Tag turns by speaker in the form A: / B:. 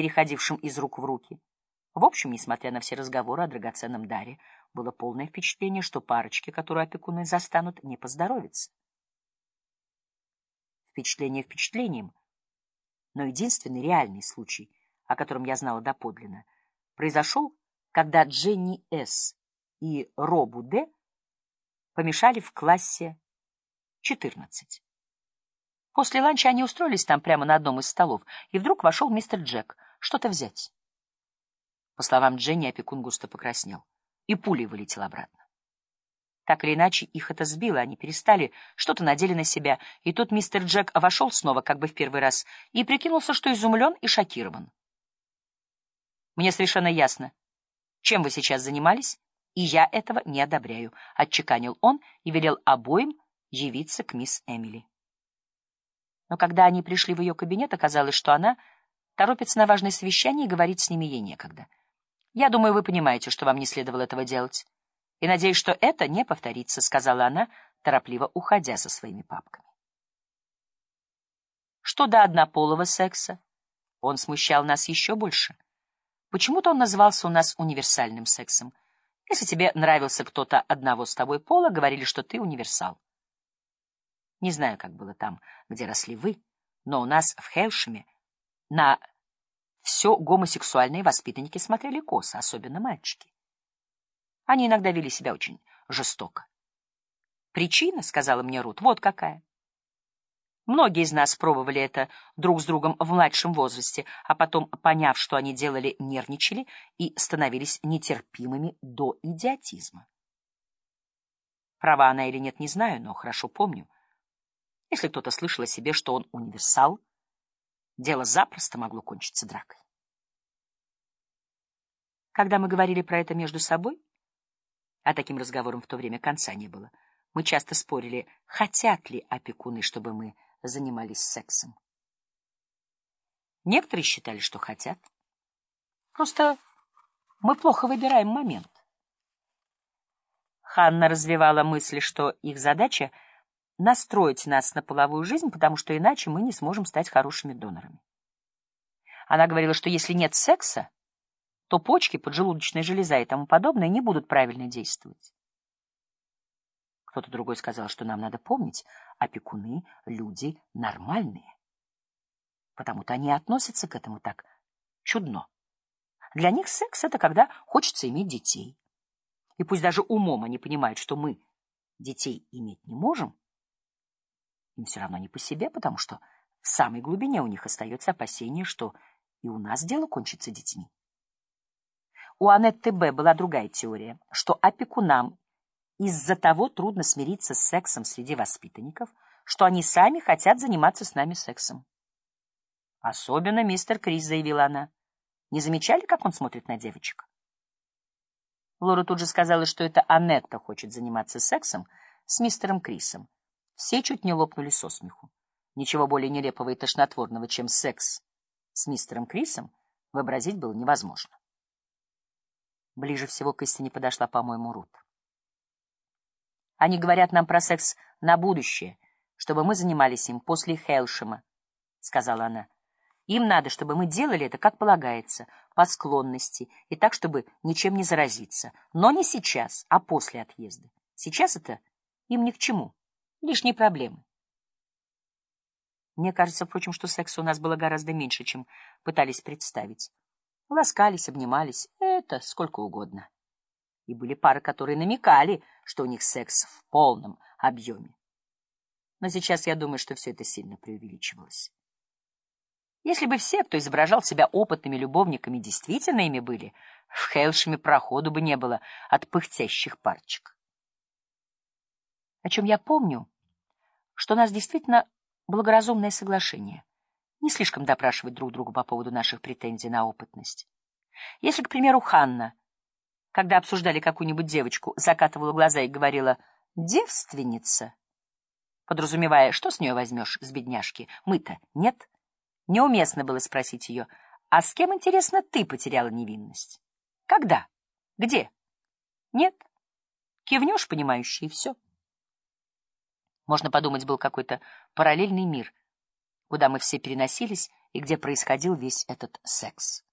A: переходившим из рук в руки. В общем, несмотря на все разговоры о драгоценном даре, было полное впечатление, что парочке, которую опекуны застанут, не поздоровится. Впечатление впечатлением, но единственный реальный случай, о котором я знала доподлинно, произошел, когда Дженни С. и Робу Д. помешали в классе 14. После ланча они устроились там прямо на одном из столов, и вдруг вошел мистер Джек что-то взять. По словам Дженни, опекун густо покраснел, и пулей вылетел обратно. Так или иначе, их это сбило, они перестали, что-то надели на себя, и тут мистер Джек вошел снова, как бы в первый раз, и прикинулся, что изумлен и шокирован. «Мне совершенно ясно, чем вы сейчас занимались, и я этого не одобряю», — отчеканил он и велел обоим явиться к мисс Эмили. Но когда они пришли в ее кабинет, оказалось, что она торопится на важное совещание, и говорить с ними ей некогда. «Я думаю, вы понимаете, что вам не следовало этого делать, и надеюсь, что это не повторится», — сказала она, торопливо уходя со своими папками. Что до однополого секса, он смущал нас еще больше. Почему-то он назывался у нас универсальным сексом. Если тебе нравился кто-то одного с тобой пола, говорили, что ты универсал. Не знаю, как было там, где росли вы, но у нас в Хелшеме на все гомосексуальные воспитанники смотрели косо, особенно мальчики. Они иногда вели себя очень жестоко. Причина, — сказала мне Рут, — вот какая. Многие из нас пробовали это друг с другом в младшем возрасте, а потом, поняв, что они делали, нервничали и становились нетерпимыми до идиотизма. Права она или нет, не знаю, но хорошо помню — если кто-то слышал о себе, что он универсал, дело запросто могло кончиться дракой. Когда мы говорили про это между собой, а таким разговором в то время конца не было, мы часто спорили, хотят ли опекуны, чтобы мы занимались сексом. Некоторые считали, что хотят. Просто мы плохо выбираем момент. Ханна развивала мысль, что их задача — настроить нас на половую жизнь, потому что иначе мы не сможем стать хорошими донорами. Она говорила, что если нет секса, то почки, поджелудочная железа и тому подобное не будут правильно действовать. Кто-то другой сказал, что нам надо помнить, опекуны — люди нормальные. Потому-то они относятся к этому так чудно. Для них секс — это когда хочется иметь детей. И пусть даже умом они понимают, что мы детей иметь не можем, им все равно не по себе, потому что в самой глубине у них остается опасение, что и у нас дело кончится детьми. У Анетты Б. была другая теория, что опекунам из-за того трудно смириться с сексом среди воспитанников, что они сами хотят заниматься с нами сексом. Особенно мистер Крис, заявила она. Не замечали, как он смотрит на девочек? Лора тут же сказала, что это Анетта хочет заниматься сексом с мистером Крисом, все чуть не лопнули со смеху. Ничего более нелепого и тошнотворного, чем секс с мистером Крисом, вообразить было невозможно. Ближе всего к истине подошла, по-моему, Рут. Они говорят нам про секс на будущее, чтобы мы занимались им после Хелшема, — сказала она. Им надо, чтобы мы делали это, как полагается, по склонности, и так, чтобы ничем не заразиться. Но не сейчас, а после отъезда. Сейчас это им ни к чему лишние проблемы. Мне кажется, впрочем, что секса у нас было гораздо меньше, чем пытались представить. Ласкались, обнимались, это сколько угодно. И были пары, которые намекали, что у них секс в полном объеме. Но сейчас я думаю, что все это сильно преувеличивалось. Если бы все, кто изображал себя опытными любовниками, действительно ими были, в Хейлшеме проходу бы не было от пыхтящих парчик. О чем я помню, что у нас действительно благоразумное соглашение. Не слишком допрашивать друг друга по поводу наших претензий на опытность. Если, к примеру, Ханна, когда обсуждали какую-нибудь девочку, закатывала глаза и говорила «девственница», подразумевая, что с нее возьмешь, с бедняжки, мы-то нет, неуместно было спросить ее, а с кем, интересно, ты потеряла невинность? Когда? Где? Нет. Кивнешь, понимающий, и все. Можно подумать, был какой-то параллельный мир, куда мы все переносились и где происходил весь этот секс.